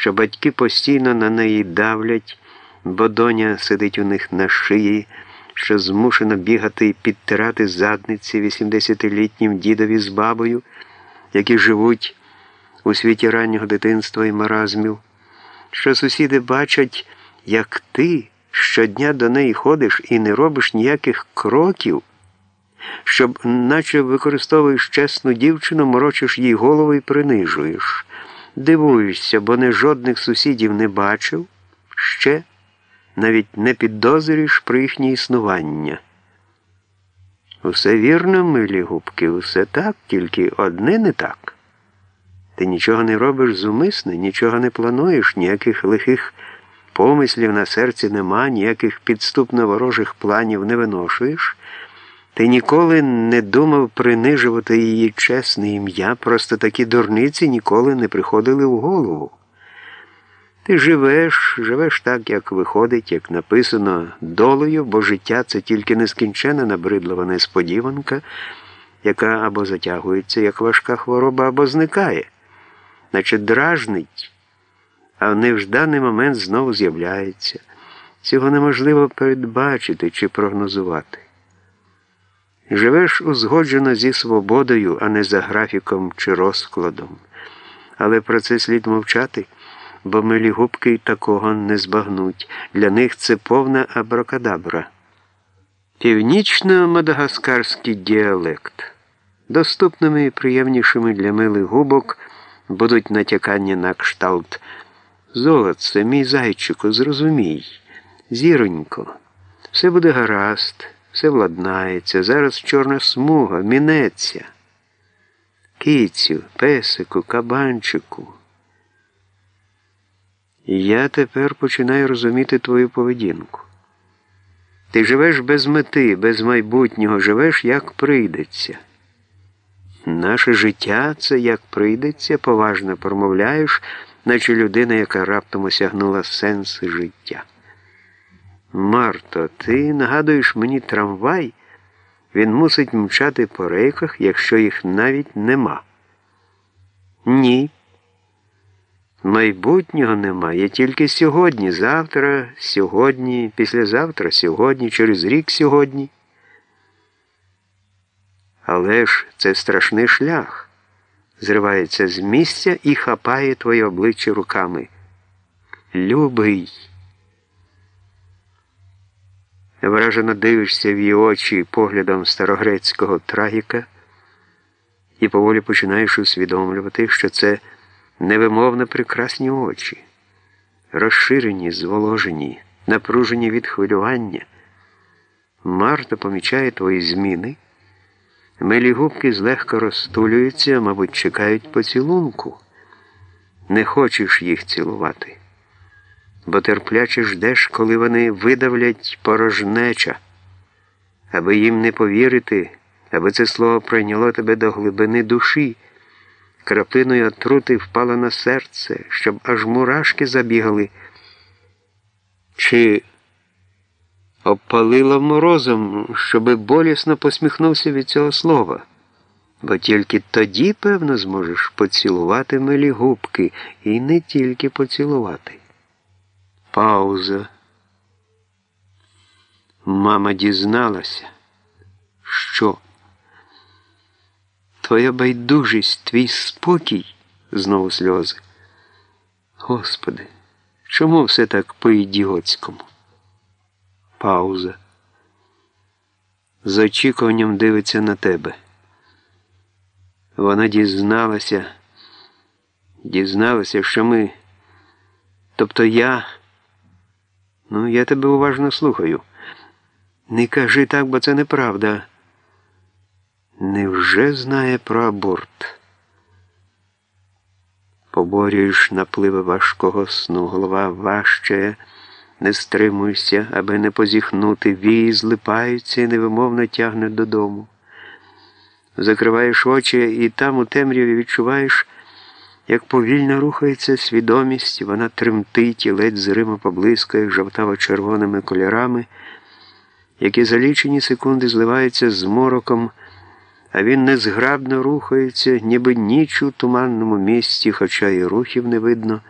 що батьки постійно на неї давлять, бо доня сидить у них на шиї, що змушена бігати і підтирати задниці 80-літнім дідові з бабою, які живуть у світі раннього дитинства і маразмів, що сусіди бачать, як ти щодня до неї ходиш і не робиш ніяких кроків, щоб, наче використовуєш чесну дівчину, морочиш їй голову і принижуєш. Дивуєшся, бо не жодних сусідів не бачив, ще навіть не підозрюєш про їхнє існування. Усе вірно, милі губки, усе так, тільки одне не так. Ти нічого не робиш зумисне, нічого не плануєш, ніяких лихих помислів на серці нема, ніяких підступно ворожих планів не виношуєш. Ти ніколи не думав принижувати її чесне ім'я, просто такі дурниці ніколи не приходили в голову. Ти живеш, живеш так, як виходить, як написано, долею, бо життя це тільки нескінчена набридлива несподіванка, яка або затягується, як важка хвороба, або зникає, наче дражнить, а в невжданий момент знову з'являється. Цього неможливо передбачити чи прогнозувати. Живеш узгоджено зі свободою, а не за графіком чи розкладом. Але про це слід мовчати, бо милі губки такого не збагнуть. Для них це повна абракадабра. Північно-мадагаскарський діалект. Доступними і приємнішими для милих губок будуть натякання на кшталт. Золоце, мій зайчику, зрозумій, зіронько, все буде гаразд. Все владнається, зараз чорна смуга, мінеться. Кицю, песику, кабанчику. Я тепер починаю розуміти твою поведінку. Ти живеш без мети, без майбутнього, живеш, як прийдеться. Наше життя це як прийдеться, поважно промовляєш, наче людина, яка раптом осягнула сенс життя. Марто, ти нагадуєш мені трамвай, він мусить мчати по рейках, якщо їх навіть нема. Ні. Майбутнього нема, є тільки сьогодні, завтра, сьогодні, післязавтра, сьогодні, через рік сьогодні. Але ж це страшний шлях. Зривається з місця і хапає твоє обличчя руками. Любий. Вражено дивишся в її очі поглядом старогрецького трагіка і поволі починаєш усвідомлювати, що це невимовно прекрасні очі, розширені, зволожені, напружені від хвилювання. Марта помічає твої зміни. Милі губки злегка розтулюються, мабуть, чекають поцілунку. Не хочеш їх цілувати бо терпляче ждеш, коли вони видавлять порожнеча, аби їм не повірити, аби це слово прийняло тебе до глибини душі, краплиною отрути впало на серце, щоб аж мурашки забігали, чи обпалило морозом, щоби болісно посміхнувся від цього слова. Бо тільки тоді, певно, зможеш поцілувати милі губки і не тільки поцілувати. Пауза. Мама дізналася, що твоя байдужість, твій спокій, знову сльози. Господи, чому все так по-ідіотському? Пауза. З очікуванням дивиться на тебе. Вона дізналася, дізналася, що ми, тобто я. Ну, я тебе уважно слухаю. Не кажи так, бо це неправда. Невже знає про аборт? Поборюєш напливи важкого сну, голова важчає, не стримуйся, аби не позіхнути, вії злипаються і невимовно тягне додому. Закриваєш очі і там у темряві відчуваєш. Як повільно рухається свідомість, вона тремтить і ледь зримо поблискає жовтаво-червоними кольорами, які за лічені секунди зливаються з мороком, а він незграбно рухається, ніби ніч у туманному місці, хоча і рухів не видно.